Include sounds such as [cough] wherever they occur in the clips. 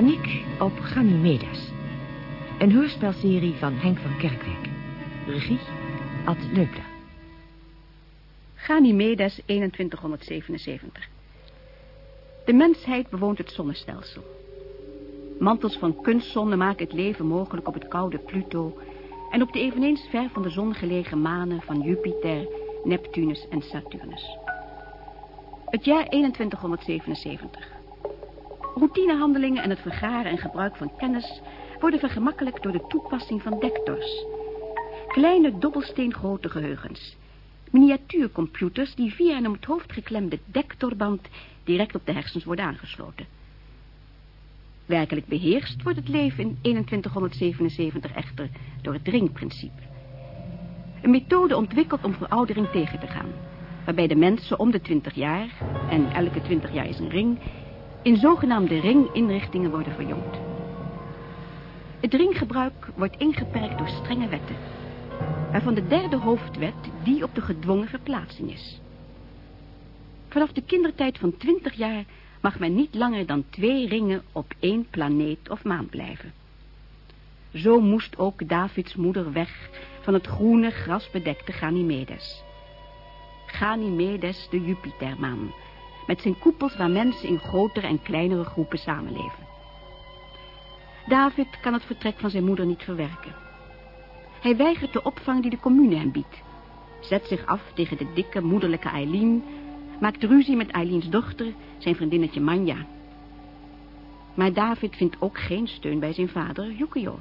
Paniek op Ganymedes. Een hoorspelserie van Henk van Kerkwijk. Regie Ad Leupler. Ganymedes 2177. De mensheid bewoont het zonnestelsel. Mantels van kunstzonnen maken het leven mogelijk op het koude Pluto... en op de eveneens ver van de zon gelegen manen van Jupiter, Neptunus en Saturnus. Het jaar 2177. Routinehandelingen en het vergaren en gebruik van kennis... worden vergemakkelijkt door de toepassing van dectors. Kleine dobbelsteengrote geheugens. Miniatuurcomputers die via een om het hoofd geklemde dectorband... direct op de hersens worden aangesloten. Werkelijk beheerst wordt het leven in 2177 echter door het ringprincipe. Een methode ontwikkeld om veroudering tegen te gaan. Waarbij de mensen om de 20 jaar, en elke 20 jaar is een ring, in zogenaamde ringinrichtingen worden verjongd. Het ringgebruik wordt ingeperkt door strenge wetten. Waarvan de derde hoofdwet die op de gedwongen verplaatsing is. Vanaf de kindertijd van 20 jaar mag men niet langer dan twee ringen op één planeet of maan blijven. Zo moest ook Davids moeder weg van het groene grasbedekte Ganymedes. Ganymedes de Jupitermaan, met zijn koepels waar mensen in grotere en kleinere groepen samenleven. David kan het vertrek van zijn moeder niet verwerken. Hij weigert de opvang die de commune hem biedt. Zet zich af tegen de dikke moederlijke Eileen maakt ruzie met Eileen's dochter, zijn vriendinnetje Manja. Maar David vindt ook geen steun bij zijn vader, Yukio.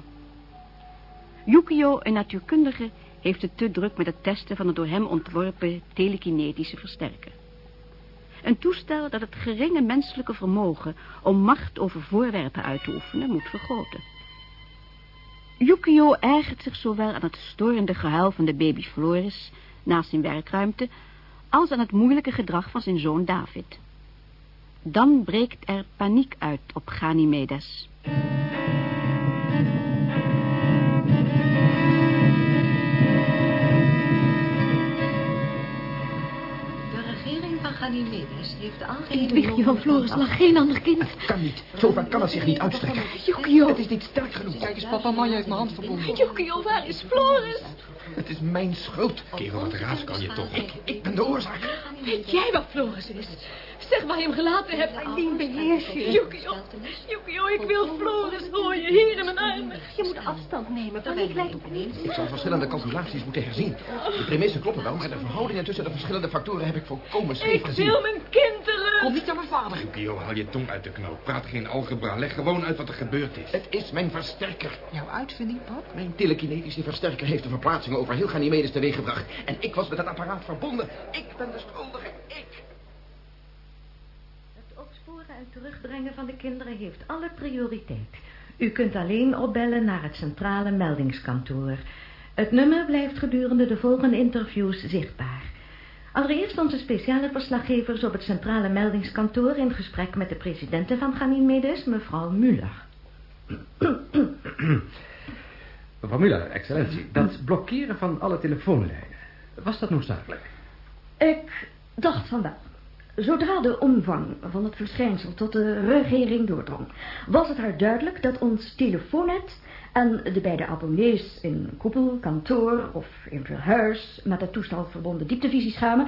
Yukio, een natuurkundige, heeft het te druk met het testen van het door hem ontworpen telekinetische versterker. Een toestel dat het geringe menselijke vermogen om macht over voorwerpen uit te oefenen moet vergroten. Yukio ergert zich zowel aan het storende gehuil van de baby Floris naast zijn werkruimte als aan het moeilijke gedrag van zijn zoon David. Dan breekt er paniek uit op Ganymedes. Ganymedes heeft algehele... In het wichtje van Floris lag geen ander kind. Kan niet. Zo ver kan het zich niet uitstrekken. Yukio. Het is niet sterk genoeg. Kijk eens, papa, Manja heeft mijn hand verbonden. Yukio, waar is Floris? Het is mijn schuld. Kerel, wat raas kan je toch? Ik, ik ben de oorzaak. Weet jij wat Floris is? Zeg waar je hem gelaten hebt. Eileen, beheers je. Yukio, Yukio, ik wil Floris hoor je hier in mijn armen. Je moet afstand nemen. Paniek leidt op Ik zal verschillende calculaties moeten herzien. De premissen kloppen wel, maar de verhoudingen tussen de verschillende factoren heb ik volkomen scheef Ik gezien. wil mijn kind terug. Kom niet aan mijn vader. Kio, haal je tong uit de knoop. Praat geen algebra. Leg gewoon uit wat er gebeurd is. Het is mijn versterker. Jouw uitvinding, pap? Mijn telekinetische versterker heeft de verplaatsing over heel Ganymedes teweeggebracht. En ik was met het apparaat verbonden. Ik ben de schuldige. Ik. Het opsporen en terugbrengen van de kinderen heeft alle prioriteit. U kunt alleen opbellen naar het centrale meldingskantoor. Het nummer blijft gedurende de volgende interviews zichtbaar. Allereerst onze speciale verslaggevers op het centrale meldingskantoor... in gesprek met de presidente van Ganymedes, mevrouw Muller. [clears throat] Mevrouw Muller, excellentie, dat blokkeren van alle telefoonlijnen, was dat noodzakelijk? Ik dacht van wel. Zodra de omvang van het verschijnsel tot de regering doordrong... was het haar duidelijk dat ons telefoonnet en de beide abonnees in koepel, kantoor of eventueel huis... met het toestel verbonden dieptevisieschermen...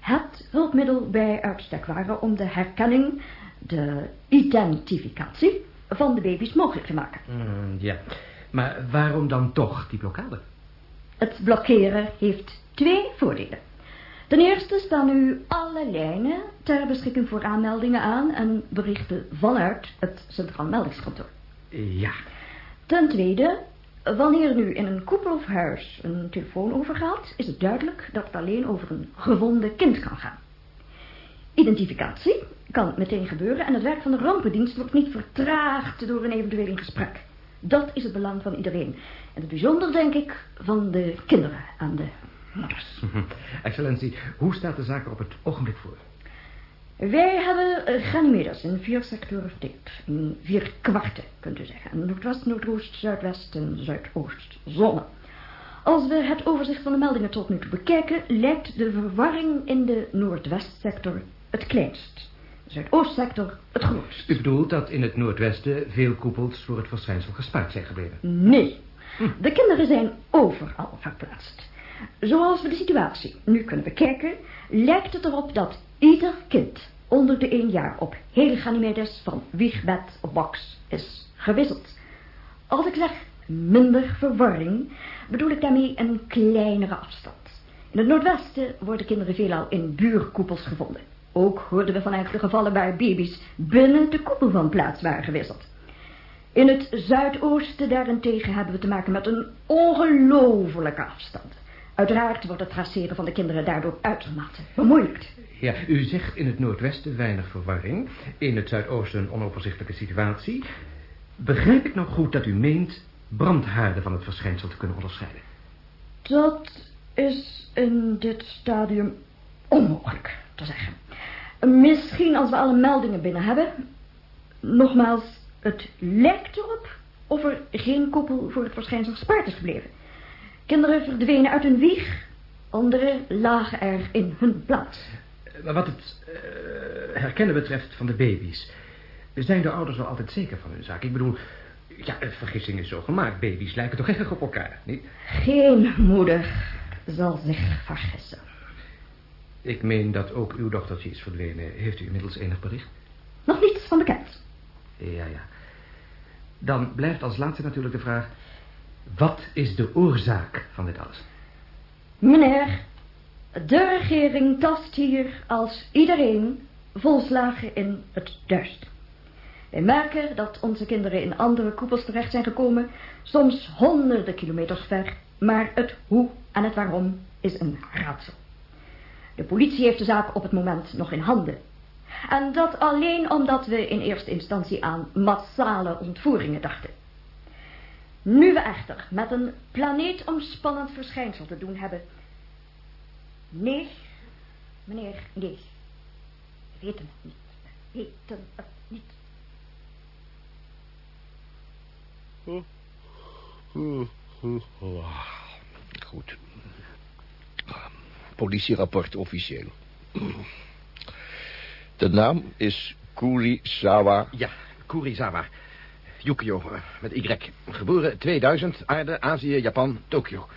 het hulpmiddel bij uitstek waren om de herkenning, de identificatie van de baby's mogelijk te maken. Mm, ja, maar waarom dan toch die blokkade? Het blokkeren heeft twee voordelen. Ten eerste staan u alle lijnen ter beschikking voor aanmeldingen aan en berichten vanuit het Centraal Meldingskantoor. Ja, Ten tweede, wanneer nu in een koepel of huis een telefoon overgaat, is het duidelijk dat het alleen over een gevonden kind kan gaan. Identificatie kan meteen gebeuren en het werk van de rampendienst wordt niet vertraagd door een eventueel in gesprek. Dat is het belang van iedereen. En het bijzonder, denk ik, van de kinderen aan de moeders. excellentie, hoe staat de zaak er op het ogenblik voor? Wij hebben eh, Ganymedes in vier sectoren verdeeld. In vier kwarten, kunt u zeggen. Noordwest, Noordoost, Zuidwest en Zuidoost. Zonne. Als we het overzicht van de meldingen tot nu toe bekijken... lijkt de verwarring in de Noordwestsector het kleinst. Zuidoostsector het grootst. U bedoelt dat in het noordwesten veel koepels voor het verschijnsel gespaard zijn gebleven? Nee. De kinderen zijn overal verplaatst. Zoals we de situatie nu kunnen bekijken, lijkt het erop dat ieder kind onder de één jaar op heel Ganymedes van wiegbed of box is gewisseld. Als ik zeg minder verwarring, bedoel ik daarmee een kleinere afstand. In het noordwesten worden kinderen veelal in buurkoepels gevonden. Ook hoorden we van enkele gevallen waar baby's binnen de koepel van plaats waren gewisseld. In het zuidoosten daarentegen hebben we te maken met een ongelofelijke afstand. Uiteraard wordt het traceren van de kinderen daardoor uitermate bemoeilijkt. Ja, u zegt in het noordwesten weinig verwarring. In het zuidoosten een onoverzichtelijke situatie. Begrijp ik nou goed dat u meent brandhaarden van het verschijnsel te kunnen onderscheiden? Dat is in dit stadium onmogelijk te zeggen. Misschien als we alle meldingen binnen hebben. Nogmaals, het lijkt erop of er geen koppel voor het verschijnsel gespaard is gebleven. Kinderen verdwenen uit hun wieg, anderen lagen er in hun plaats. Maar wat het eh, herkennen betreft van de baby's... zijn de ouders wel altijd zeker van hun zaak? Ik bedoel, ja, een vergissing is zo gemaakt. Baby's lijken toch erg op elkaar, niet? Geen moeder zal zich vergissen. Ik meen dat ook uw dochtertje is verdwenen. Heeft u inmiddels enig bericht? Nog niets van bekend. Ja, ja. Dan blijft als laatste natuurlijk de vraag... Wat is de oorzaak van dit alles? Meneer, de regering tast hier als iedereen volslagen in het duister. Wij merken dat onze kinderen in andere koepels terecht zijn gekomen, soms honderden kilometers ver, maar het hoe en het waarom is een raadsel. De politie heeft de zaak op het moment nog in handen. En dat alleen omdat we in eerste instantie aan massale ontvoeringen dachten. Nu we echter met een planeetomspannend verschijnsel te doen hebben. Nee, meneer, nee. We weten het niet. We weten het niet. Goed. Politierapport officieel. De naam is Kurisawa. Ja, Kurisawa. Yukio, met Y. Geboren 2000, aarde, Azië, Japan, Tokio.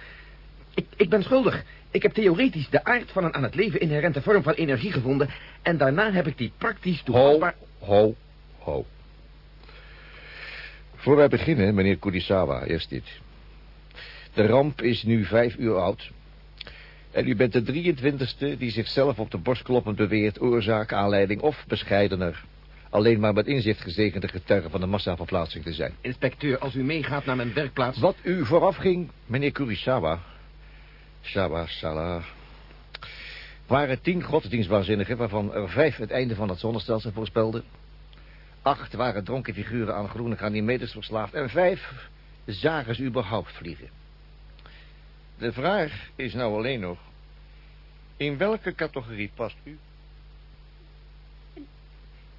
Ik, ik ben schuldig. Ik heb theoretisch de aard van een aan het leven inherente vorm van energie gevonden... en daarna heb ik die praktisch toepasbaar... ho, ho. Voor wij beginnen, meneer Kurisawa, eerst dit. De ramp is nu vijf uur oud. En u bent de 23ste die zichzelf op de borst kloppend beweert... oorzaak, aanleiding of bescheidener... alleen maar met inzicht gezegende getuige van de massaverplaatsing te zijn. Inspecteur, als u meegaat naar mijn werkplaats... Wat u vooraf ging, meneer Kurisawa... Shawa Salah... waren tien godsdienstwaanzinnigen... waarvan er vijf het einde van het zonnestelsel voorspelden. Acht waren dronken figuren aan groene Ganymedes verslaafd... en vijf zagen ze überhaupt vliegen. De vraag is nou alleen nog... in welke categorie past u?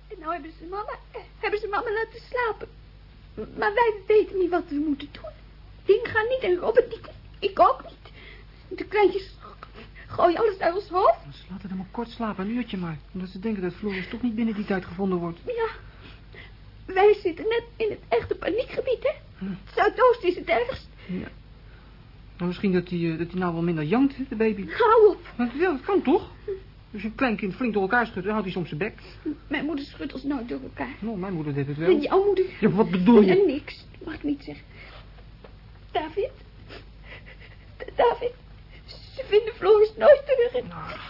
En nou hebben ze mama, eh, hebben ze mama laten slapen. Maar wij weten niet wat we moeten doen. Dien gaat niet en Robert niet. Ik ook niet. De kleintjes gooien alles uit ons hoofd. Ze laten hem maar kort slapen, een uurtje maar. Omdat ze denken dat Floris toch niet binnen die tijd gevonden wordt. Ja, wij zitten net in het echte paniekgebied, hè. Het Zuidoost is het ergst. Ja. Nou, misschien dat hij dat hij nou wel minder jankt, hè, de baby. Hou op. Maar ja, dat kan toch? Als je een klein kind flink door elkaar schudt, dan houdt hij soms zijn bek. Mijn moeder schudt ons nooit door elkaar. Nou, mijn moeder deed het En wel. jouw moeder? Ja, wat bedoel je? En niks, dat mag ik niet zeggen. David? David? Ze vinden Floris nooit terug. En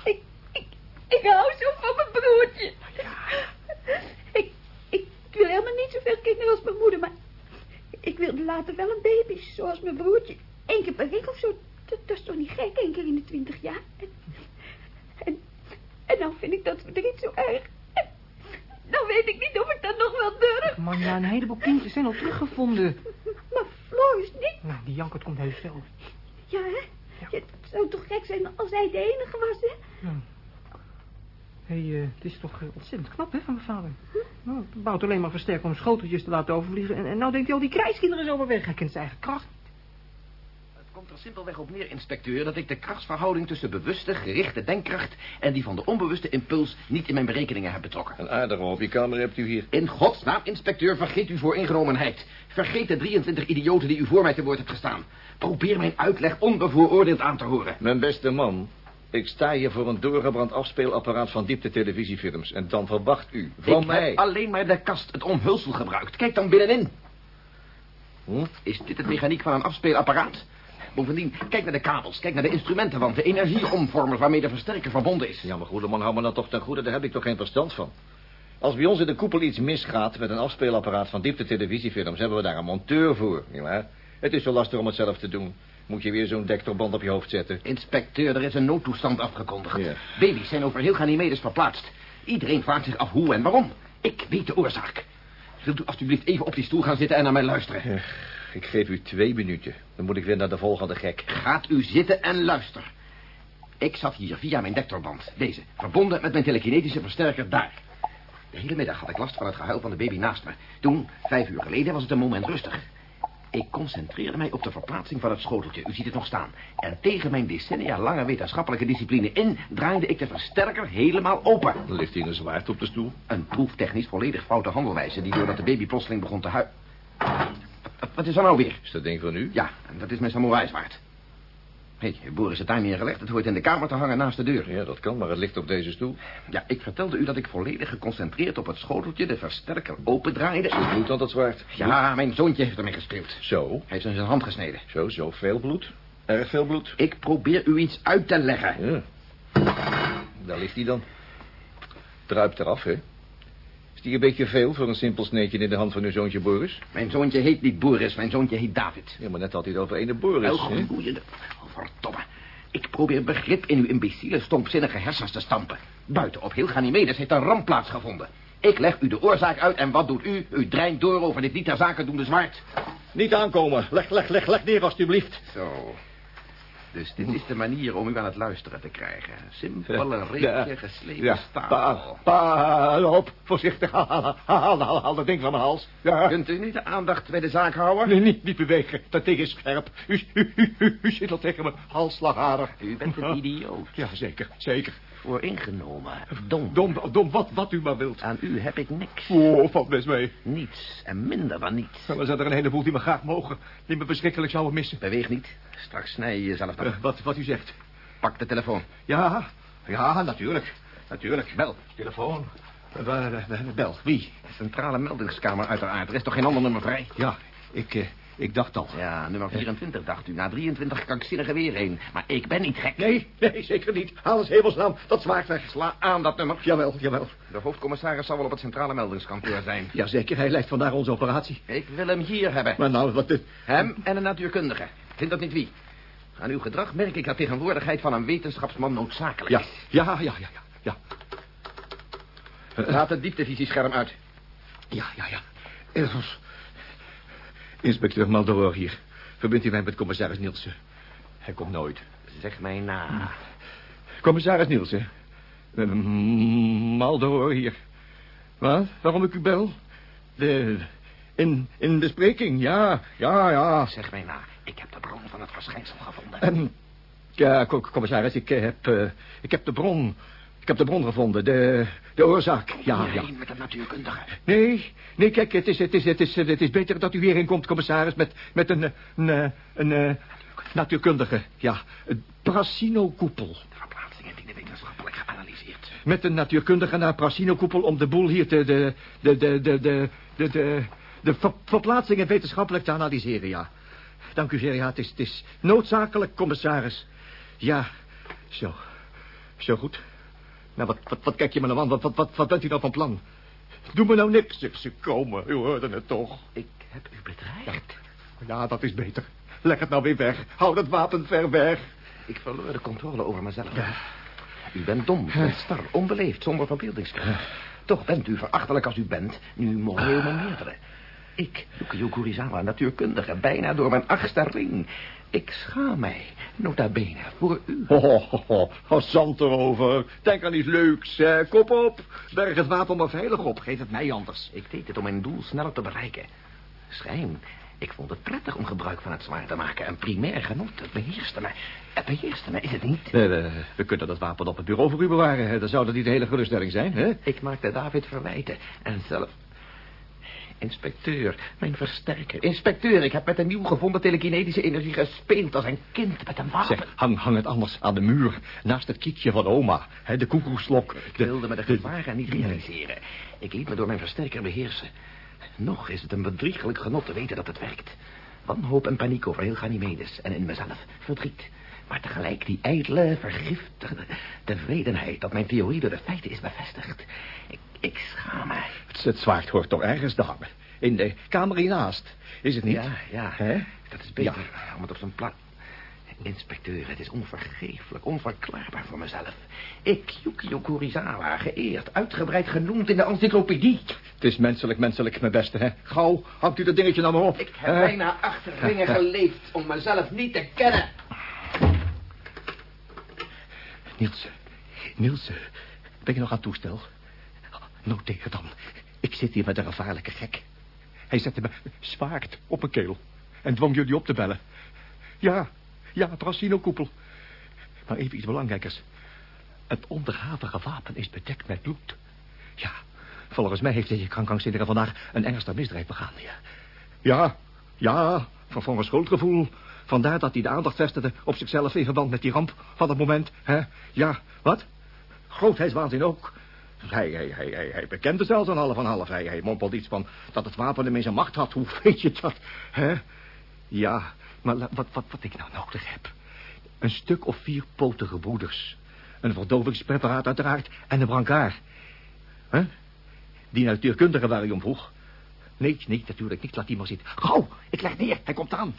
Ik, ik, ik hou zo van mijn broertje. Ik, ik wil helemaal niet zoveel kinderen als mijn moeder, maar ik wilde later wel een baby, zoals mijn broertje. Eén keer per week of zo. Dat, dat is toch niet gek, één keer in de twintig jaar. En, en, en nou vind ik dat verdriet zo erg. Nou weet ik niet of ik dat nog wel durf. Man, ja, een heleboel kindjes zijn al teruggevonden. Maar Floris niet. Nou, die jankert komt heus wel. Ja, hè? Ja, het zou toch gek zijn als hij de enige was, hè? Ja. Hé, hey, eh, het is toch eh, ontzettend knap, hè, van mijn vader. Nou, het bouwt alleen maar versterken om schoteltjes te laten overvliegen. En, en nou denkt hij al die krijskinderen zo maar weg. Hij kent zijn eigen kracht. Komt er simpelweg op neer, inspecteur, dat ik de krachtsverhouding tussen bewuste, gerichte denkkracht en die van de onbewuste impuls niet in mijn berekeningen heb betrokken. Een aardige hobbykamer hebt u hier. In godsnaam, inspecteur, vergeet uw vooringenomenheid. Vergeet de 23 idioten die u voor mij te woord hebt gestaan. Probeer mijn uitleg onbevooroordeeld aan te horen. Mijn beste man, ik sta hier voor een doorgebrand afspeelapparaat van diepte televisiefilms. En dan verwacht u van ik mij... heb alleen maar de kast, het omhulsel gebruikt. Kijk dan binnenin. Hm? Is dit het mechaniek van een afspeelapparaat? Bovendien, kijk naar de kabels, kijk naar de instrumentenwand, de energieomvormers waarmee de versterker verbonden is. Ja, maar goede man, hou me dan toch ten goede, daar heb ik toch geen verstand van. Als bij ons in de koepel iets misgaat met een afspeelapparaat van diepte televisiefilms... hebben we daar een monteur voor, nietwaar? Het is zo lastig om het zelf te doen. Moet je weer zo'n dektorband op je hoofd zetten. Inspecteur, er is een noodtoestand afgekondigd. Ja. Baby's zijn over heel Ganymedes verplaatst. Iedereen vraagt zich af hoe en waarom. Ik weet de oorzaak. Wilt u alstublieft even op die stoel gaan zitten en naar mij luisteren? Ja, ik geef u twee minuten. Dan moet ik weer naar de volgende gek. Gaat u zitten en luister. Ik zat hier via mijn dektorband. Deze, verbonden met mijn telekinetische versterker daar. De hele middag had ik last van het gehuil van de baby naast me. Toen, vijf uur geleden, was het een moment rustig. Ik concentreerde mij op de verplaatsing van het schoteltje. U ziet het nog staan. En tegen mijn decennia lange wetenschappelijke discipline in... draaide ik de versterker helemaal open. Ligt hier een zwaard op de stoel. Een proeftechnisch volledig foute handelwijze... die doordat de baby plotseling begon te huilen... Wat is er nou weer? Is dat ding van u? Ja, dat is mijn samurai-zwaard. Hé, hey, boer is het daar neergelegd. Het hoort in de kamer te hangen naast de deur. Ja, dat kan, maar het ligt op deze stoel. Ja, ik vertelde u dat ik volledig geconcentreerd op het schoteltje... de versterker opendraaide. Is bloed aan dat zwaard? Ja, mijn zoontje heeft ermee gespeeld. Zo, Hij heeft in zijn hand gesneden. zo, zo. Veel bloed? Erg veel bloed? Ik probeer u iets uit te leggen. Ja. Daar ligt hij dan. Druipt eraf, hè? Is die een beetje veel voor een simpel sneetje in de hand van uw zoontje Boris? Mijn zoontje heet niet Boris, mijn zoontje heet David. Ja, maar net had hij het over ene Boris, Wel hè? boeiende. Oh, verdomme. Ik probeer begrip in uw imbeciele, stompzinnige hersens te stampen. Buiten op heel Ganymedes heeft een ramp plaatsgevonden. Ik leg u de oorzaak uit en wat doet u? U dreint door over dit niet ter zake doende zwaard. Niet aankomen. Leg, leg, leg, leg neer, alstublieft. Zo. Dus dit is de manier om u aan het luisteren te krijgen. Simpele reepje geslepen Ja, staal. pa, op, voorzichtig. Haal, dat ding van mijn hals. Ja. Kunt u niet de aandacht bij de zaak houden? Nee, niet, niet bewegen. Dat ding is scherp. U, u, u, u, u zit al tegen mijn halsslagader. U bent een idioot. Ja, zeker, zeker. Vooringenomen. Dom. Dom, dom, wat, wat u maar wilt. Aan u heb ik niks. Oh, valt best mee. Niets en minder dan niets. Er zijn er een heleboel die me graag mogen. Die me verschrikkelijk zouden missen. Beweeg niet. Straks snij je jezelf dan. Wat, wat u zegt. Pak de telefoon. Ja, ja, natuurlijk. Natuurlijk. Bel. Telefoon. Eh, eh, Bel. Wie? De centrale meldingskamer uiteraard. Er is toch geen ander nummer vrij? Ja, ik, eh, ik dacht al. Ja, nummer 24 dacht u. Na 23 krankzinnige weer heen. Maar ik ben niet gek. Nee, nee, zeker niet. Haal eens hemelsnaam. Dat zwaard weg. Sla aan dat nummer. Jawel, jawel. De hoofdcommissaris zal wel op het centrale meldingskantoor zijn. Jazeker, hij leidt vandaag onze operatie. Ik wil hem hier hebben. Maar nou, wat... dit? Hem en een natuurkundige. Vindt dat niet wie? Aan uw gedrag merk ik dat tegenwoordigheid van een wetenschapsman noodzakelijk Ja, is. ja, ja, ja, ja. ja. Laat het dieptevisiescherm uit. Ja, ja, ja. Eh, Inspecteur Maldoror hier. Verbindt u mij met commissaris Nielsen. Hij komt nooit. Zeg mij na. Commissaris Nielsen. Uh, Maldoror hier. Wat? Waarom ik u bel? De... In, in bespreking, ja, ja, ja. Zeg mij na. Ik heb de bron van het verschijnsel gevonden. Ehm, ja, co- commissaris, ik eh, heb, eh, ik heb de bron... Ik heb de bron gevonden, de, de oorzaak, ja, ja. Met een natuurkundige. Nee, nee, kijk, het is, het is, het is, het is beter dat u hierheen komt, commissaris, met, met een, een, een, een, eh, natuurkundige, ja, een Prasino-koepel. De verplaatsingen dienen wetenschappelijk geanalyseerd. Met een natuurkundige naar Prasino-koepel om de boel hier te, de, de, de, de, de, de, de, de ver- verplaatsingen wetenschappelijk te analyseren, ja. Dank u zeer, ja, het is, het is noodzakelijk, commissaris. Ja, zo, zo goed. Nou, wat, wat, wat kijk je me nou aan? Wat, wat, wat, wat bent u nou van plan? Doe me nou niks. Ze, ze komen, u hoorde het toch. Ik heb u bedreigd. Ja, dat is beter. Leg het nou weer weg. Hou dat wapen ver weg. Ik verloor de controle over mezelf. U bent dom, bent star, onbeleefd, zonder verbeeldingskracht. Toch bent u, verachtelijk als u bent, nu moreel mijn meerdere. Ik, Yukio Kurizawa, natuurkundige, bijna door mijn achtste ring. Ik schaam mij, nota bene, voor u. Ho, ho, ho, ho. Zand erover. Denk aan iets leuks. hè. Kop op. Berg het wapen maar veilig op. Geef het mij anders. Ik deed het om mijn doel sneller te bereiken. Schijn Ik vond het prettig om gebruik van het zwaard te maken. Een primair genot, het beheerste mij. Het beheerste mij, is het niet? We, we, we kunnen dat wapen op het bureau voor u bewaren. Dan zou dat niet de hele geruststelling zijn, hè? Ik maakte David verwijten. En zelf... Inspecteur, mijn versterker. Inspecteur, ik heb met een nieuw gevonden telekinetische energie gespeeld als een kind met een wapen. Zeg, hang, hang het anders aan de muur. Naast het kiekje van oma. Hè, de koekoekslok. Ik wilde me de gevaren niet realiseren. Ik liet me door mijn versterker beheersen. Nog is het een bedriegelijk genot te weten dat het werkt. Wanhoop en paniek over heel Ganymedes en in mezelf. Verdriet. Maar tegelijk die ijdele, vergiftigde tevredenheid... dat mijn theorie door de feiten is bevestigd. Ik, ik schaam me. Het, het zwaard hoort toch ergens te hangen. In de kamer hiernaast. Is het niet? Ja, ja. Hè? Dat is beter om het op zijn plaats... Inspecteur, het is onvergeeflijk, onverklaarbaar voor mezelf. Ik, Yukio Kurizawa, geëerd, uitgebreid genoemd in de encyclopedie. Het is menselijk, menselijk, mijn beste, hè. Gauw, hangt u dat dingetje nou maar op. Ik heb bijna achtergingen geleefd om mezelf niet te kennen. Niels, Niels, ben je nog aan toestel? Noteer dan. Ik zit hier met een gevaarlijke gek. Hij zette me zwaard op mijn keel. En dwong jullie op te bellen. Ja, ja, Tracino-koepel. Maar even iets belangrijkers. Het onderhavige wapen is bedekt met bloed. Ja, volgens mij heeft deze krankzinnige vandaag een ernstig misdrijf begaan. Ja, ja, ja van, van schuldgevoel. Vandaar dat hij de aandacht vestigde op zichzelf in verband met die ramp van het moment. Hè? Ja, wat? Grootheidswaanzin ook. Hij, hij, hij, hij, hij bekende zelfs aan half van half. Hij, hij mompelde iets van dat het wapen hem in zijn macht had. Hoe weet je dat? Hè? Ja, maar wat, wat, wat ik nou nodig heb. Een stuk of vier potige broeders. Een verdovingspreparaat uiteraard. En een brancard. Hè? Die natuurkundige waar u om vroeg. Nee, nee, natuurlijk niet. Laat die maar zitten. Gauw, ik leg neer. Hij komt aan.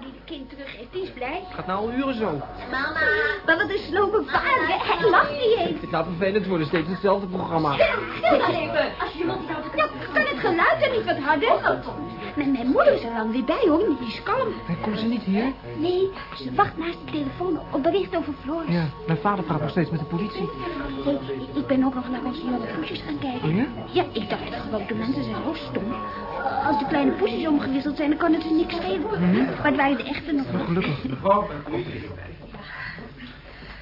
Die de kind terug heeft, die is blij. Gaat nou al uren zo. Mama. Maar wat een slome vader, hè? hij lacht niet eens. Het gaat vervelend worden, steeds hetzelfde programma. Stil dan even, als je mond houdt. Ja, kan geluid er niet wat harder? Mijn, mijn moeder is er lang weer bij, hoor. Die is kalm. Komt ze niet hier? Nee, ze wacht naast de telefoon op bericht over Floris. Ja, mijn vader praat nog steeds met de politie. Hey, ik ben ook nog naar onze jonge poesjes gaan kijken. Oh ja? Ja, ik dacht echt gewoon, de mensen zijn zo stom. Als de kleine poesjes omgewisseld zijn, dan kan het ze niks schelen. Maar het waren de echte nog niet. Gelukkig. Mevrouw, komt er even bij.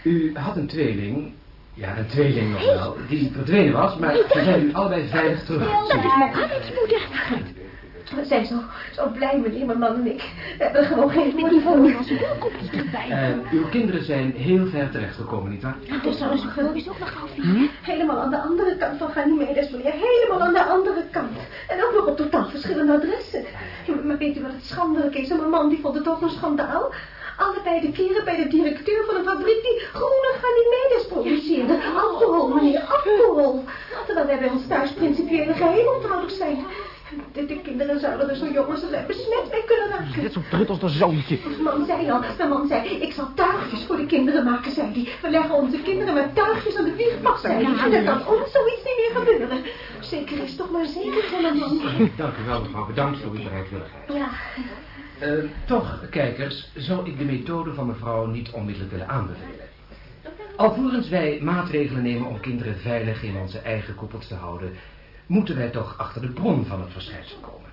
U had een tweeling, ja, een tweeling nog wel, die verdwenen was, maar ze zijn nu allebei veilig terug. Dat is moeder. We zijn zo, zo blij, meneer, mijn man en ik. We hebben gewoon geen onze welkomst erbij. En uw kinderen zijn heel ver terechtgekomen, nietwaar? Dus zal ze Floris ook nog gauw. Helemaal aan de andere kant van Ganymedes, meneer. Helemaal aan de andere kant. En ook nog op totaal verschillende adressen. Ja, Maar weet u wat het schandelijk is? En mijn man die vond het toch een schandaal. Allebei de keren bij de directeur van een fabriek die groene Ganymedes produceerde. Alcohol, meneer, alcohol. Terwijl wij bij ons thuis principiële geheimonthouder zijn. De, de kinderen zouden er zo jongens zijn besmet mee kunnen raken. Net zo trut als een zoontje. Mijn man zei al, mijn man zei, ik zal tuigjes voor de kinderen maken, zei hij. We leggen onze kinderen met tuigjes aan de wieg vast, zei hij. En dan kan ons zoiets niet meer gebeuren. Zeker is toch maar zeker van mijn man. Dank u wel, mevrouw. Bedankt voor uw bereidwilligheid. Ja, Eh, toch, kijkers, zou ik de methode van mevrouw niet onmiddellijk willen aanbevelen. Alvorens wij maatregelen nemen om kinderen veilig in onze eigen koepels te houden, moeten wij toch achter de bron van het verschijnsel komen.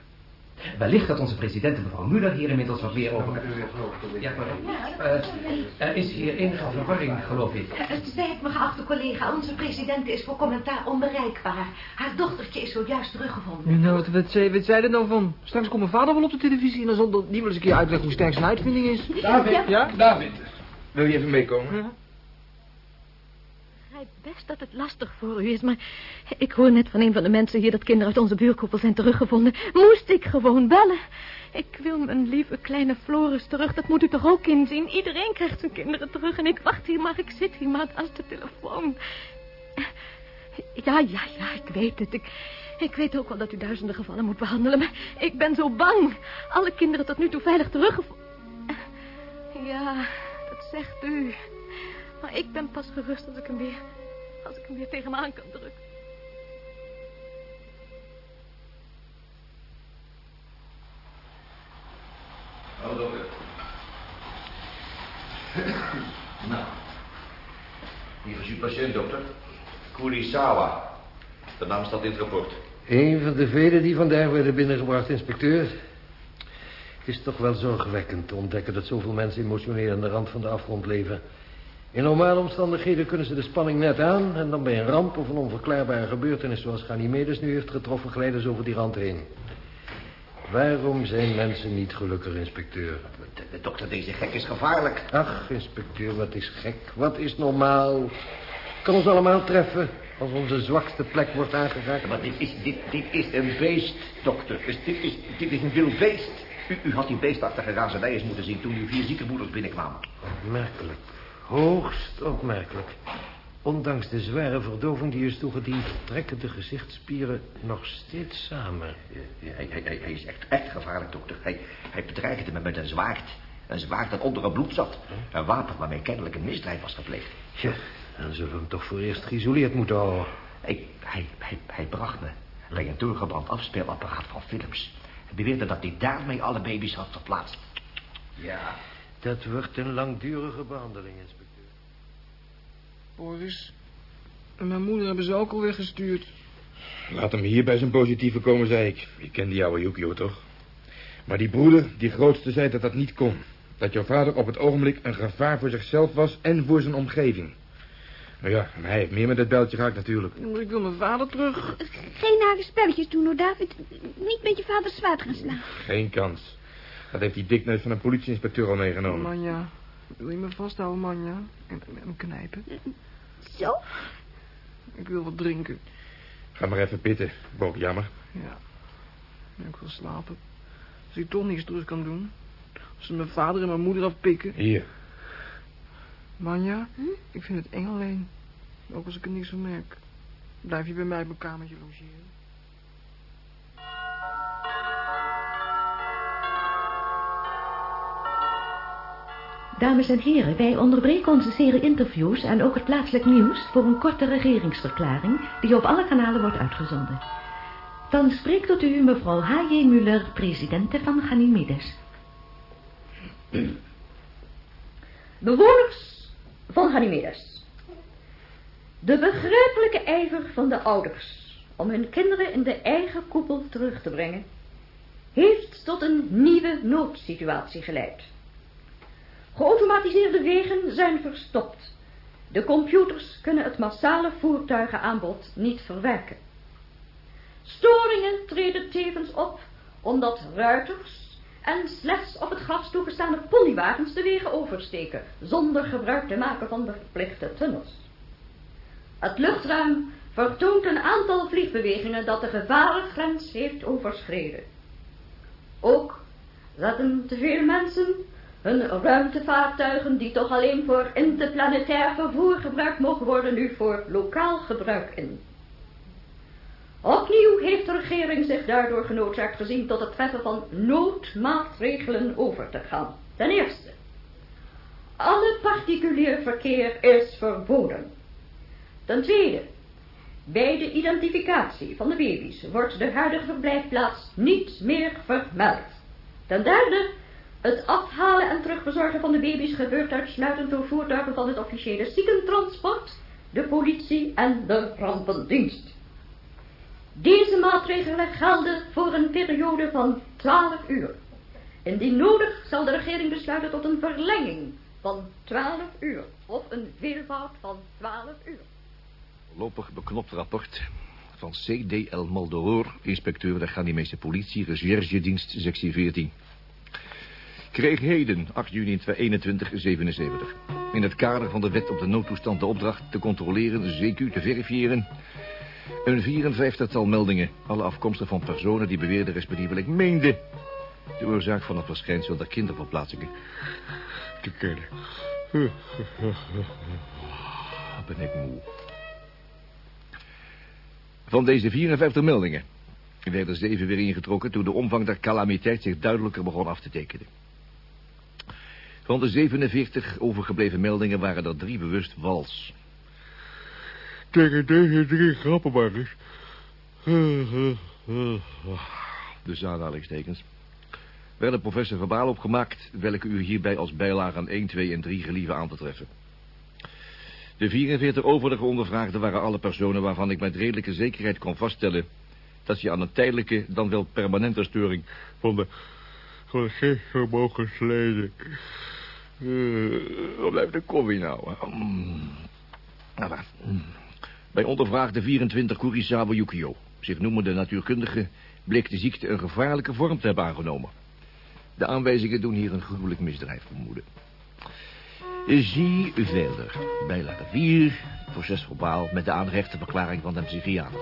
Wellicht dat onze president en mevrouw Muller hier inmiddels wat meer over... Ja, pardon. Eh, er is hier enige verwarring, geloof ik. het spijt me, geachte collega. Onze president is voor commentaar onbereikbaar. Haar dochtertje is zojuist teruggevonden. Nou, wat, wat, zei, wat zei er nou van? Straks komt mijn vader wel op de televisie en dan zal die wel eens een keer uitleggen hoe sterk zijn uitvinding is. David, Ja? David. Wil je even meekomen? Ja. Begrijp best dat het lastig voor u is, maar ik hoor net van een van de mensen hier dat kinderen uit onze buurkoepel zijn teruggevonden. Moest ik gewoon bellen. Ik wil mijn lieve kleine Floris terug, dat moet u toch ook inzien. Iedereen krijgt zijn kinderen terug en ik wacht hier maar, ik zit hier maar naast de telefoon. Ja, ja, ja, ik weet het. Ik, ik weet ook wel dat u duizenden gevallen moet behandelen, maar ik ben zo bang. Alle kinderen tot nu toe veilig teruggevonden. Ja, dat zegt u. Maar ik ben pas gerust als ik hem weer, als ik hem weer tegen me aan kan drukken. Hallo, dokter. nou. Hier is uw patiënt, dokter. Kurisawa. De naam staat in het rapport. Een van de velen die vandaag werden binnengebracht, inspecteur. Het is toch wel zorgwekkend te ontdekken dat zoveel mensen emotioneel aan de rand van de afgrond leven. In normale omstandigheden kunnen ze de spanning net aan... en dan bij een ramp of een onverklaarbare gebeurtenis zoals Ganymedes nu heeft getroffen... glijden ze over die rand heen. Waarom zijn mensen niet gelukkig, inspecteur? De, de dokter, deze gek is gevaarlijk. Ach, inspecteur, wat is gek? Wat is normaal? Kan ons allemaal treffen als onze zwakste plek wordt aangeraakt. Maar dit is, dit, dit is een beest, dokter. Dus dit, is, dit is een wild beest. U, u had die beestachtige razernij moeten zien toen uw vier ziekenmoeders binnenkwamen. Opmerkelijk. Hoogst opmerkelijk. Ondanks de zware verdoving die is toegediend... trekken de gezichtsspieren nog steeds samen. Ja, hij, hij, hij is echt, echt gevaarlijk, dokter. Hij, hij bedreigde me met een zwaard. Een zwaard dat onder het bloed zat. Een wapen waarmee kennelijk een misdrijf was gepleegd. Ja, dan zullen we hem toch voor eerst geïsoleerd moeten houden. Hij, hij, hij, hij bracht me bij een doorgebrand afspeelapparaat van Philips. Hij beweerde dat hij daarmee alle baby's had verplaatst. Ja. Dat wordt een langdurige behandeling, inspecteur. Boris, en mijn moeder hebben ze ook alweer gestuurd. Laat hem hier bij zijn positieve komen, zei ik. Je kent die oude Yukio toch? Maar die broeder, die grootste, zei dat dat niet kon. Dat jouw vader op het ogenblik een gevaar voor zichzelf was en voor zijn omgeving. Nou ja, en hij heeft meer met het beltje gehakt natuurlijk. Ik wil mijn vader terug. Geen nare spelletjes doen, hoor, David. Niet met je vader zwaard gaan slaan. Geen kans. Dat heeft die dikneus van een politieinspecteur al meegenomen. Manja, wil je me vasthouden, Manja? En, en knijpen? Zo? Ik wil wat drinken. Ga maar even pitten, Bob, jammer. Ja. Ik wil slapen. Als ik toch niks terug kan doen. Als ze mijn vader en mijn moeder afpikken. Hier. Manja, hm? ik vind het eng alleen. Ook als ik er niks van merk. Blijf je bij mij op mijn kamertje logeren. Dames en heren, wij onderbreken onze serie interviews en ook het plaatselijk nieuws voor een korte regeringsverklaring die op alle kanalen wordt uitgezonden. Dan spreekt tot u mevrouw H.J. Muller, presidente van Ganymedes. [clears throat] Bewoners van Ganymedes. De begrijpelijke ijver van de ouders om hun kinderen in de eigen koepel terug te brengen, heeft tot een nieuwe noodsituatie geleid. Geautomatiseerde wegen zijn verstopt. De computers kunnen het massale voertuigenaanbod niet verwerken. Storingen treden tevens op omdat ruiters en slechts op het gras toegestane ponywagens de wegen oversteken, zonder gebruik te maken van de verplichte tunnels. Het luchtruim vertoont een aantal vliegbewegingen dat de gevarengrens heeft overschreden. Ook zetten te veel mensen hun ruimtevaartuigen die toch alleen voor interplanetair vervoer gebruikt mogen worden, nu voor lokaal gebruik in. Opnieuw heeft de regering zich daardoor genoodzaakt gezien tot het treffen van noodmaatregelen over te gaan. Ten eerste, alle particulier verkeer is verboden. Ten tweede, bij de identificatie van de baby's wordt de huidige verblijfplaats niet meer vermeld. Ten derde, het afhalen en terugbezorgen van de baby's gebeurt uitsluitend door voertuigen van het officiële ziekentransport, de politie en de rampendienst. Deze maatregelen gelden voor een periode van 12 uur. Indien nodig zal de regering besluiten tot een verlenging van 12 uur of een veelvoud van 12 uur. Voorlopig beknopt rapport van CDL Maldoror, inspecteur der Ghanimese politie, recherchedienst, sectie 14. Kreeg heden, 8 juni 2177. In het kader van de wet op de noodtoestand de opdracht te controleren, CQ te verifiëren... een 54-tal meldingen, alle afkomstig van personen die beweerden respectievelijk meenden... de oorzaak van het verschijnsel der kinderverplaatsingen te kennen. Ben ik moe. Van deze 54 meldingen werden zeven weer ingetrokken... toen de omvang der calamiteit zich duidelijker begon af te tekenen. Van de 47 overgebleven meldingen waren er drie bewust wals. Tegen deze drie grappenmakers... [laughs] Dus aanhalingstekens... werden professor verbaal opgemaakt... welke u hierbij als bijlage aan 1, 2 en 3 gelieven aan te treffen. De 44 overige ondervraagden waren alle personen waarvan ik met redelijke zekerheid kon vaststellen... dat je aan een tijdelijke, dan wel permanente storing van de, van de geestvermogensleden... Uh, wat blijft de koffie nou? Mm. Nou, mm. Bij ondervraagde 24 Kurisawa Yukio, zich noemende natuurkundige, bleek de ziekte een gevaarlijke vorm te hebben aangenomen. De aanwijzingen doen hier een gruwelijk misdrijf vermoeden. Zie verder. Bijlage 4, procesverbaal met de aanrechte verklaring van de psychiater.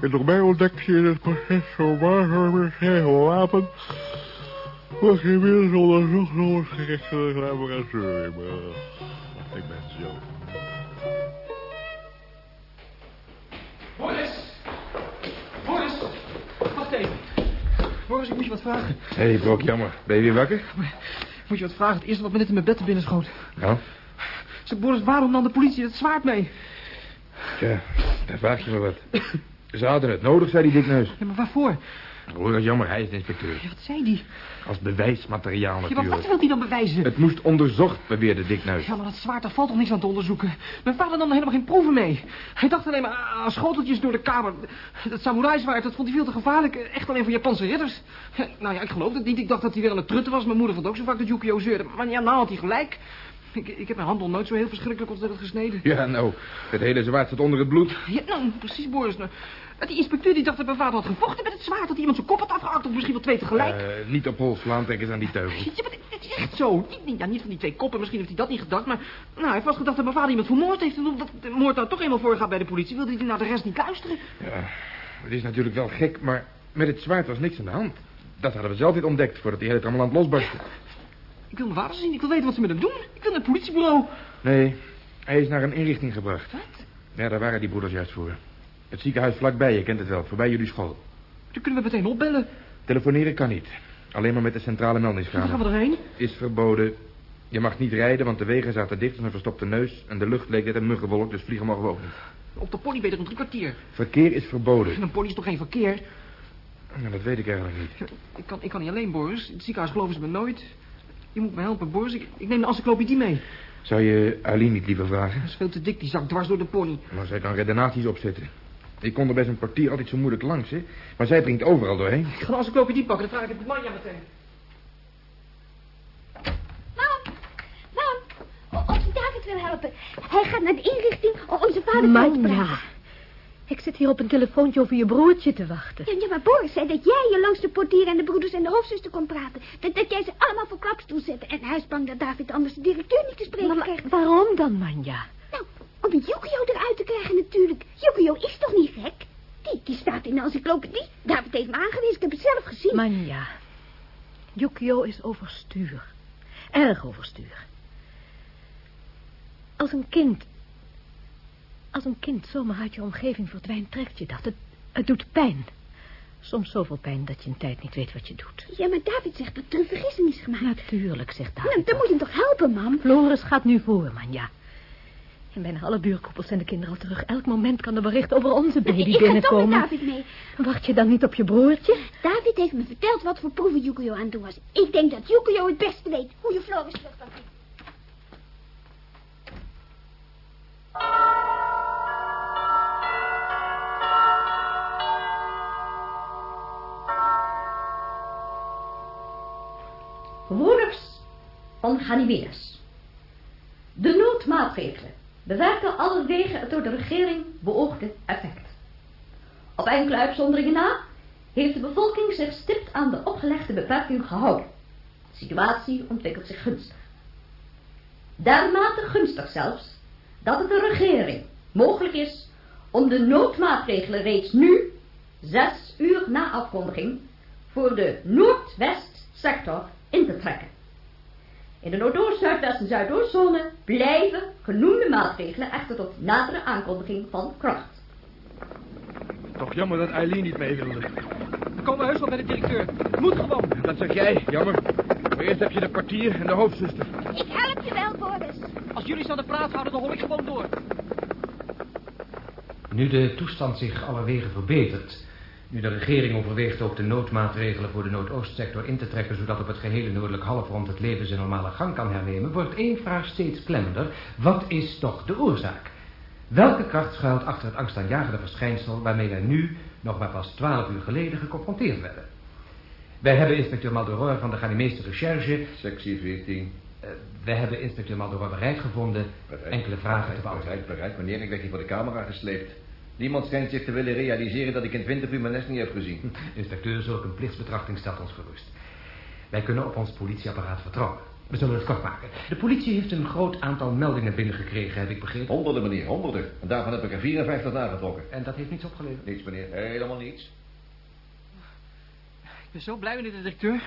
En door mij ontdekt je in het proces verbaal inmiddels onderzocht door het gerechtelijk laboratorium. Wacht, ik ben zo. Boris! Boris! Wacht even. Boris, ik moet je wat vragen. Hé, hey, Brok, jammer. Ben je weer wakker? Moet je wat vragen? Het eerste wat me net in mijn bed te binnen schoot. Nou? Zeg, Boris, waarom nam de politie het zwaard mee? Tja, daar vraag je me wat. Ze hadden het nodig, zei die dikneus. Ja, maar waarvoor? Dat jammer, hij is de inspecteur. Ja, wat zei die? Als bewijsmateriaal Ja, natuurlijk. maar wat wil hij dan bewijzen? Het moest onderzocht, beweerde dikneus. Ja, maar dat zwaard, daar valt toch niks aan te onderzoeken? Mijn vader nam er helemaal geen proeven mee. Hij dacht alleen maar aan schoteltjes door de kamer. Dat samurai-zwaard, dat vond hij veel te gevaarlijk. Echt alleen voor Japanse ridders. Nou ja, ik geloof het niet. Ik dacht dat hij weer aan het trutten was. Mijn moeder vond ook zo vaak dat Yukio zeurde. Maar ja, nou had hij gelijk. Ik, ik heb mijn hand nog nooit zo heel verschrikkelijk ontzettend gesneden. Ja, nou, het hele zwaard zat onder het bloed. Ja, nou, precies, Boris. Nou, die inspecteur die dacht dat mijn vader had gevochten met het zwaard. Dat iemand zijn kop had afgehakt of misschien wel twee tegelijk. Eh, niet op hol slaan, denk eens aan die teugels. Ja, maar het is echt zo. Niet, niet, ja, niet van die twee koppen, misschien heeft hij dat niet gedacht. Maar nou, hij heeft vast gedacht dat mijn vader iemand vermoord heeft. En omdat de moord nou toch eenmaal voorgaat bij de politie... wilde hij naar de rest niet luisteren. Ja, het is natuurlijk wel gek, maar met het zwaard was niks aan de hand. Dat hadden we zelf niet ontdekt voordat die hele trammeland losbarstte. Ik wil mijn vader zien. Ik wil weten wat ze met hem doen. Ik wil naar het politiebureau. Nee, hij is naar een inrichting gebracht. Wat? Ja, daar waren die broeders juist voor. Het ziekenhuis vlakbij, je kent het wel, voorbij jullie school. Dan kunnen we meteen opbellen. Telefoneren kan niet. Alleen maar met de centrale meldingskamer. gaan we erheen? Is verboden. Je mag niet rijden, want de wegen zaten dicht en een verstopte neus... en de lucht leek net een muggenwolk, dus vliegen mogen we ook niet. Op de pony beter een drie kwartier. Verkeer is verboden. En een pony is toch geen verkeer? Nou, dat weet ik eigenlijk niet. Ik kan, ik kan niet alleen, Boris. In het ziekenhuis geloven ze me nooit. Je moet me helpen, Boris. Ik, ik neem de encyclopedie mee. Zou je Aline niet liever vragen? Dat is veel te dik, die zak dwars door de pony. Maar zij kan redenaties opzetten. Ik kon er bij zo'n kwartier altijd zo moeilijk langs, hè. Maar zij dringt overal doorheen. Ik ga de encyclopedie pakken, dan vraag ik het Manja meteen. Mam, mam, o- onze David wil helpen. Hij gaat naar de inrichting om onze vader te Manja, praten. Ik zit hier op een telefoontje over je broertje te wachten. Ja, ja, maar Boris zei dat jij je langs de portier en de broeders en de hoofdzuster kon praten. Dat, dat jij ze allemaal voor klapstoel zette. En hij is bang dat David anders de directeur niet te spreken Maar, krijgt. waarom dan, Manja? Nou, om Yukio eruit te krijgen natuurlijk. Yukio is toch niet gek? Die, die staat in de encyclopedie. David heeft me aangewezen, ik heb het zelf gezien. Manja, Yukio is overstuur. Erg overstuur. Als een kind... Als een kind zomaar uit je omgeving verdwijnt, trekt je dat. Het, het doet pijn. Soms zoveel pijn dat je een tijd niet weet wat je doet. Ja, maar David zegt dat er een vergissing is gemaakt. Natuurlijk, zegt Nou, David. dan moet je hem toch helpen, mam? Floris gaat nu voor, Manja. En bijna alle buurkoepels zijn de kinderen al terug. Elk moment kan er bericht over onze baby ik ga toch met binnenkomen. David mee. Wacht je dan niet op je broertje? David heeft me verteld wat voor proeven Yukio aan het doen was. Ik denk dat Yukio het beste weet hoe je Floris terug kan Vermoeders van Ganymedes. De noodmaatregelen bewerken allerwege het door de regering beoogde effect. Op enkele uitzonderingen na heeft de bevolking zich stipt aan de opgelegde beperking gehouden. De situatie ontwikkelt zich gunstig. Dermate gunstig zelfs dat het de regering mogelijk is om de noodmaatregelen reeds nu, zes uur na afkondiging, voor de Noordwestsector in te trekken. In de Noordoost, Zuidwest en Zuidoostzone blijven genoemde maatregelen echter tot nadere aankondiging van kracht. Toch jammer dat Eileen niet mee wilde. We komen heus wel bij de directeur. Moet gewoon. Dat zeg jij, jammer. Maar eerst heb je de kwartier en de hoofdzuster. Ik help je wel, Boris. Als jullie zo aan de praat houden, dan hol ik gewoon door. Nu de toestand zich allerwege verbetert... nu de regering overweegt ook de noodmaatregelen voor de Noordoostsector in te trekken... zodat op het gehele noordelijk halfrond het leven zijn normale gang kan hernemen... wordt één vraag steeds klemmender. Wat is toch de oorzaak? Welke kracht schuilt achter het angstaanjagende verschijnsel... waarmee er nu nog maar pas twaalf uur geleden geconfronteerd werden. Wij hebben inspecteur Maldoror van de Ghanimese Recherche... Sectie 14. Uh, wij hebben inspecteur Maldoror bereid gevonden bereid, enkele vragen bereid, te beantwoorden. Bereid, bereid. Wanneer ik werd hier voor de camera gesleept. Niemand schijnt zich te willen realiseren dat ik in het wintervuur mijn nest niet heb gezien. Inspecteur, zulke een plichtsbetrachting stelt ons gerust. Wij kunnen op ons politieapparaat vertrouwen. We zullen het kort maken. De politie heeft een groot aantal meldingen binnengekregen, heb ik begrepen. Honderden, meneer, honderden. En daarvan heb ik er 54 nagetrokken. En dat heeft niets opgeleverd? Niets, meneer. Helemaal niets. Ik ben zo blij, meneer de directeur.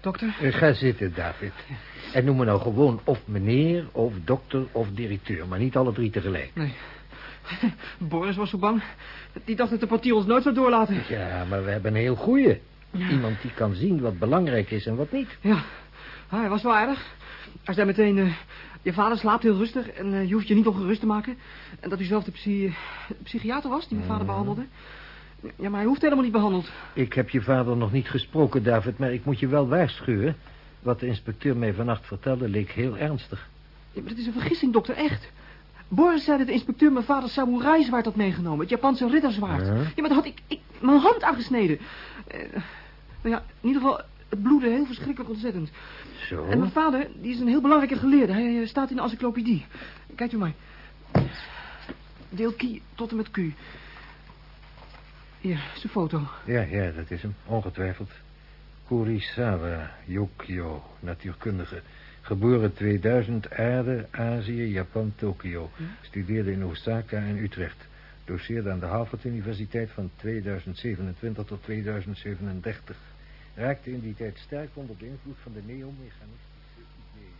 Dokter? Ga zitten, David. En noem me nou gewoon of meneer, of dokter, of directeur. Maar niet alle drie tegelijk. Nee. [laughs] Boris was zo bang. Die dacht dat de portier ons nooit zou doorlaten. Ja, maar we hebben een heel goeie. Iemand die kan zien wat belangrijk is en wat niet. Ja, ah, hij was wel aardig. Hij zei meteen, uh, je vader slaapt heel rustig en uh, je hoeft je niet ongerust te maken. En dat hij zelf de psy psychiater was die mijn vader behandelde. Ja, maar hij hoeft helemaal niet behandeld. Ik heb je vader nog niet gesproken, David, maar ik moet je wel waarschuwen. Wat de inspecteur mij vannacht vertelde leek heel ernstig. Ja, maar het is een vergissing, dokter, echt. Boris zei dat de inspecteur mijn vader samurai-zwaard had meegenomen. Het Japanse ridderzwaard. Ja, ja maar daar had ik, ik mijn hand aangesneden. Uh, nou ja, in ieder geval, het bloedde heel verschrikkelijk ontzettend. Zo? En mijn vader, die is een heel belangrijke geleerde. Hij staat in de encyclopedie. Kijk u maar. Deel K tot en met Q. Hier, is de foto. Ja, ja, dat is hem. Ongetwijfeld. Kurisawa Yokio, natuurkundige. Geboren 2000, aarde, Azië, Japan, Tokio. Studeerde in Osaka en Utrecht. Doceerde aan de Harvard Universiteit van 2027 tot 2037. Raakte in die tijd sterk onder de invloed van de neomechanistische ideeën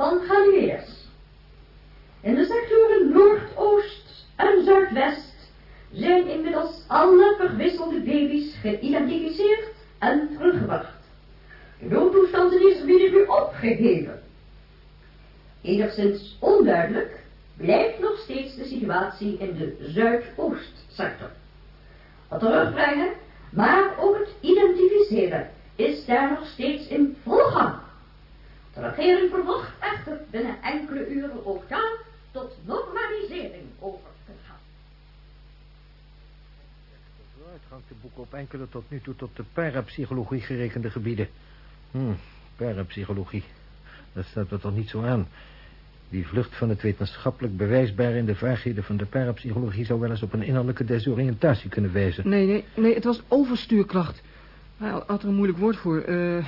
van Galileërs. In de sectoren Noordoost en Zuidwest zijn inmiddels alle verwisselde baby's geïdentificeerd en teruggebracht. De noodtoestand in deze gebieden nu opgeheven. Enigszins onduidelijk blijft nog steeds de in de Zuidoostsector. Het terugbrengen, maar ook het identificeren is daar nog steeds in volle gang. De regering verwacht echter binnen enkele uren ook daar tot normalisering over te gaan. Vooruitgang te boeken op enkele tot nu toe tot de parapsychologie gerekende gebieden. Hm, parapsychologie. Dat staat er toch niet zo aan. Die vlucht van het wetenschappelijk bewijsbare in de vaagheden van de parapsychologie zou wel eens op een innerlijke desoriëntatie kunnen wijzen. Nee, nee, nee, het was overstuurkracht. Hij had er een moeilijk woord voor. Uh,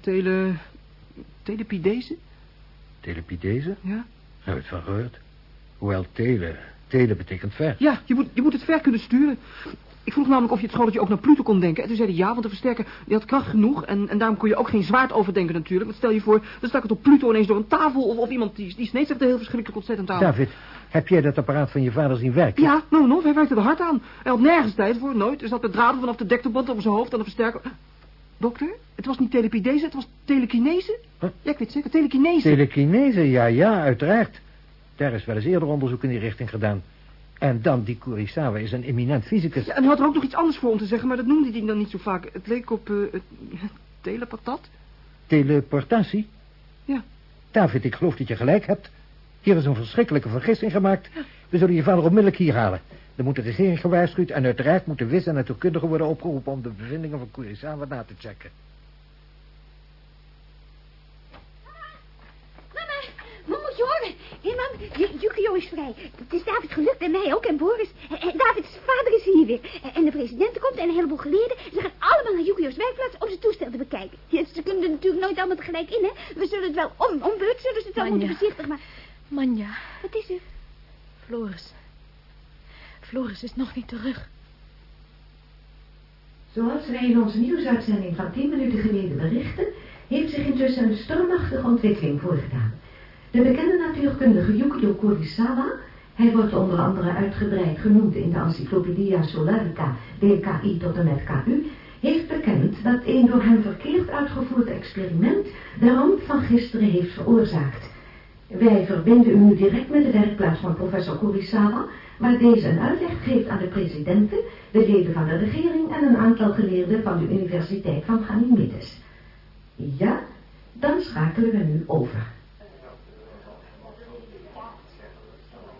tele... telepidese? Telepidese? Ja. Heb je het van gehoord? Hoewel tele... Tele betekent ver. Ja, je moet, je moet het ver kunnen sturen. Ik vroeg namelijk of je het schooltje ook naar Pluto kon denken. En toen zei hij ja, want de versterker die had kracht genoeg. En, en daarom kon je ook geen zwaard overdenken natuurlijk. Want stel je voor, dan stak het op Pluto ineens door een tafel... of, of iemand die, die sneed zich er heel verschrikkelijk ontzettend aan. David, heb jij dat apparaat van je vader zien werken? Ja, nou, nou, hij werkte er hard aan. Hij had nergens tijd voor, nooit. Er zat met draden vanaf de dekterband over zijn hoofd aan de versterker. Dokter, het was niet telepidese, het was telekinese? Huh? Ja, ik weet zeker, telekinese. Telekinese, ja, ja, uiteraard. Daar is wel eens eerder onderzoek in die richting gedaan. En dan, die Kurisawa is een eminent fysicus. Ja, en hij had er ook nog iets anders voor om te zeggen, maar dat noemde hij dan niet zo vaak. Het leek op uh, telepatat. Teleportatie? Ja. David, ik geloof dat je gelijk hebt. Hier is een verschrikkelijke vergissing gemaakt. We zullen je vader onmiddellijk hier halen. Er moet de regering gewaarschuwd en uiteraard moeten wis en natuurkundigen worden opgeroepen om de bevindingen van Kurisawa na te checken. Hé, mam, Yukio is vrij. Het is David gelukt en mij ook en Boris. En David's vader is hier weer. En de president komt en een heleboel geleerden. Ze gaan allemaal naar Yukio's werkplaats om zijn toestel te bekijken. Ja, ze kunnen er natuurlijk nooit allemaal tegelijk in, hè. We zullen het wel om, om beurt zullen ze het wel moeten bezichtigen, maar... Manja. Wat is er? Floris. Floris is nog niet terug. Zoals wij in onze nieuwsuitzending van 10 minuten geleden berichten... heeft zich intussen een stormachtige ontwikkeling voorgedaan. De bekende natuurkundige Yukio Kurisawa, hij wordt onder andere uitgebreid genoemd in de Encyclopedia Solarica, DKI tot en met KU, heeft bekend dat een door hem verkeerd uitgevoerd experiment de ramp van gisteren heeft veroorzaakt. Wij verbinden u nu direct met de werkplaats van professor Kurisawa, waar deze een uitleg geeft aan de presidenten, de leden van de regering en een aantal geleerden van de Universiteit van Ganymedes. Ja, dan schakelen we nu over.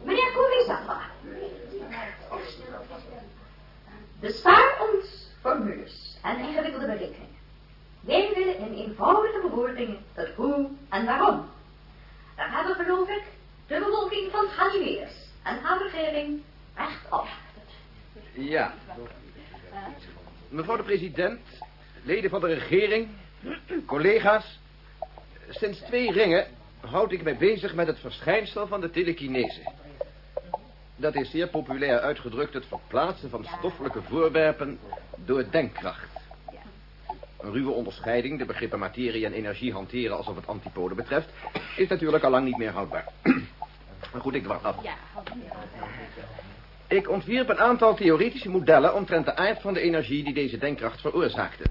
Meneer Kurisawa. Bespaar ons formules en ingewikkelde berekeningen. Wij willen in eenvoudige bewoordingen het hoe en waarom. Daar hebben geloof ik de bevolking van Ganymedes en haar regering recht op. Ja. Mevrouw de president, leden van de regering, collega's. Sinds twee ringen houd ik mij bezig met het verschijnsel van de telekinese. Dat is zeer populair uitgedrukt het verplaatsen van stoffelijke voorwerpen door denkkracht. Een ruwe onderscheiding, de begrippen materie en energie hanteren alsof het antipode betreft, is natuurlijk al lang niet meer houdbaar. [clears throat] Maar goed, ik dwars af. Ik ontwierp een aantal theoretische modellen omtrent de aard van de energie die deze denkkracht veroorzaakte.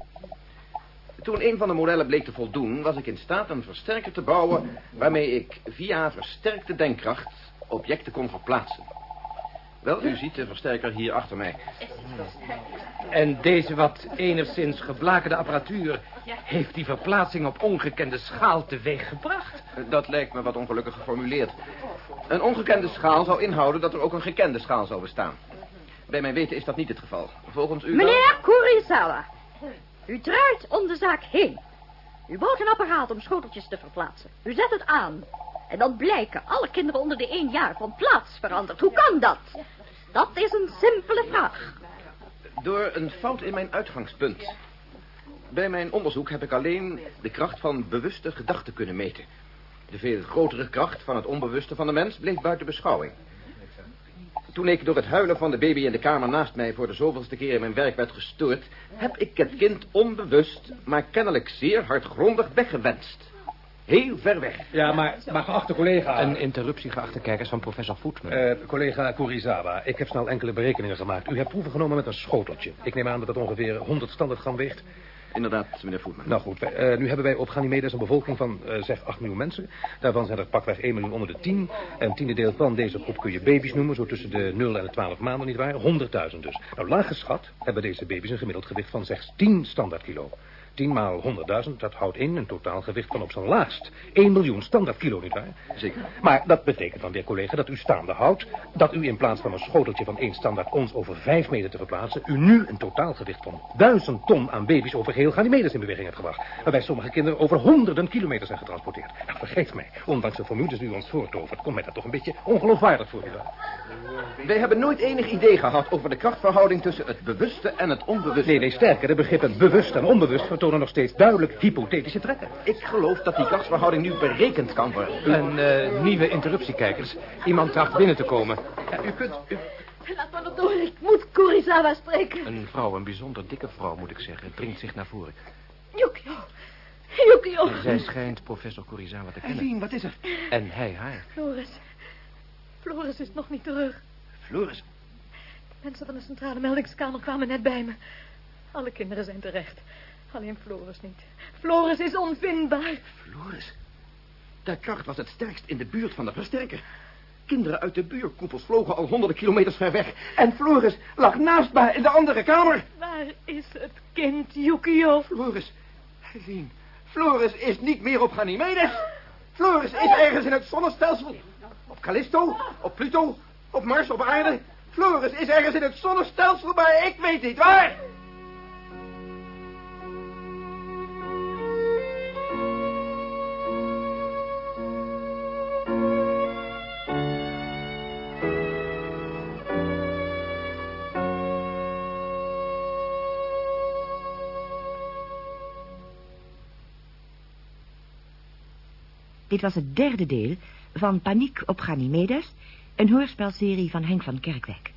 Toen een van de modellen bleek te voldoen, was ik in staat een versterker te bouwen waarmee ik via versterkte denkkracht objecten kon verplaatsen. Wel, u ziet de versterker hier achter mij. En deze wat enigszins geblakerde apparatuur heeft die verplaatsing op ongekende schaal teweeggebracht. Dat lijkt me wat ongelukkig geformuleerd. Een ongekende schaal zou inhouden dat er ook een gekende schaal zou bestaan. Bij mijn weten is dat niet het geval. Volgens u... Meneer Kurisawa, u draait om de zaak heen. U bouwt een apparaat om schoteltjes te verplaatsen. U zet het aan. En dan blijken alle kinderen onder de één jaar van plaats veranderd. Hoe kan dat? Dat is een simpele vraag. Door een fout in mijn uitgangspunt. Bij mijn onderzoek heb ik alleen de kracht van bewuste gedachten kunnen meten. De veel grotere kracht van het onbewuste van de mens bleef buiten beschouwing. Toen ik door het huilen van de baby in de kamer naast mij voor de zoveelste keer in mijn werk werd gestoord, heb ik het kind onbewust, maar kennelijk zeer hardgrondig weggewenst. Heel ver weg. Ja, maar, maar geachte collega... Een interruptie, geachte kijkers, van professor Voetman. Eh, collega Kurizawa, ik heb snel enkele berekeningen gemaakt. U hebt proeven genomen met een schoteltje. Ik neem aan dat het ongeveer 100 standaard gram weegt. Inderdaad, meneer Voetman. Nou goed, eh, nu hebben wij op Ganymedes een bevolking van eh, zeg 8 miljoen mensen. Daarvan zijn er pakweg 1 miljoen onder de 10. Een tiende deel van deze groep kun je baby's noemen, zo tussen de 0 en de 12 maanden nietwaar. 100.000 dus. Nou, laag geschat hebben deze baby's een gemiddeld gewicht van slechts 10 standaard kilo. 10 maal 100.000, dat houdt in een totaalgewicht van op zijn laagst 1 miljoen standaard kilo, nietwaar? Zeker. Maar dat betekent dan weer, collega, dat u staande houdt... dat u in plaats van een schoteltje van 1 standaard ons over 5 meter te verplaatsen... u nu een totaalgewicht van 1000 ton aan baby's over geheel Ganymedes in beweging hebt gebracht. Waarbij sommige kinderen over honderden kilometers zijn getransporteerd. Nou, vergeet mij, ondanks de formules die u ons voortovert... komt mij dat toch een beetje ongeloofwaardig voor, nietwaar? Wij hebben nooit enig idee gehad over de krachtverhouding tussen het bewuste en het onbewuste. Nee, nee, sterker, de begrippen bewust en onbewust vertonen nog steeds duidelijk hypothetische trekken. Ik geloof dat die krachtsverhouding nu berekend kan worden. Een eh, nieuwe interruptie, kijkers. Iemand tracht binnen te komen. Ja, u kunt... U... Laat me nog door, ik moet Kurisawa spreken. Een vrouw, een bijzonder dikke vrouw, moet ik zeggen, dringt zich naar voren. Yukio. Yukio. Zij schijnt professor Kurisawa te kennen. Eileen, wat is er? En hij haar. Floris. Floris is nog niet terug. Floris? Mensen van de centrale meldingskamer kwamen net bij me. Alle kinderen zijn terecht. Alleen Floris niet. Floris is onvindbaar. Floris? De kracht was het sterkst in de buurt van de versterker. Kinderen uit de buurkoepels vlogen al honderden kilometers ver weg. En Floris lag naast mij in de andere kamer. Waar is het kind, Yukio? Floris, Eileen, Floris is niet meer op Ganymedes. Floris is ergens in het zonnestelsel. Op Callisto, op Pluto, op Mars, op aarde. Floris is ergens in het zonnestelsel, maar ik weet niet waar. Dit was het derde deel van Paniek op Ganymedes, een hoorspelserie van Henk van Kerkwijk.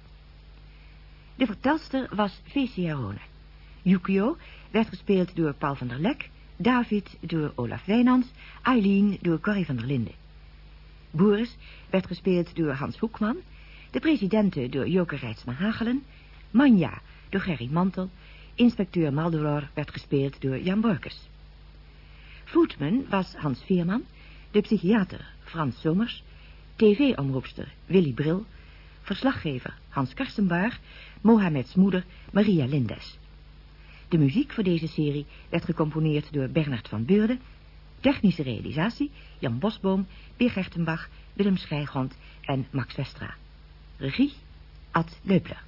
De vertelster was Fecia Rone. Yukio werd gespeeld door Paul van der Lek, David door Olaf Wijnands, Eileen door Corrie van der Linden. Boris werd gespeeld door Hans Hoekman, de presidenten door Joker Rijtsma Hagelen, Manja door Gerry Mantel, inspecteur Maldoror werd gespeeld door Jan Borkes. Voetman was Hans Veerman, de psychiater Frans Somers, tv-omroepster Willy Bril, verslaggever Hans Karstenbaar, Mohameds moeder Maria Lindes. De muziek voor deze serie werd gecomponeerd door Bernard van Beurden, technische realisatie Jan Bosboom, Beer Gertenbach, Willem Schijgrond en Max Westra. Regie Ad Leupler.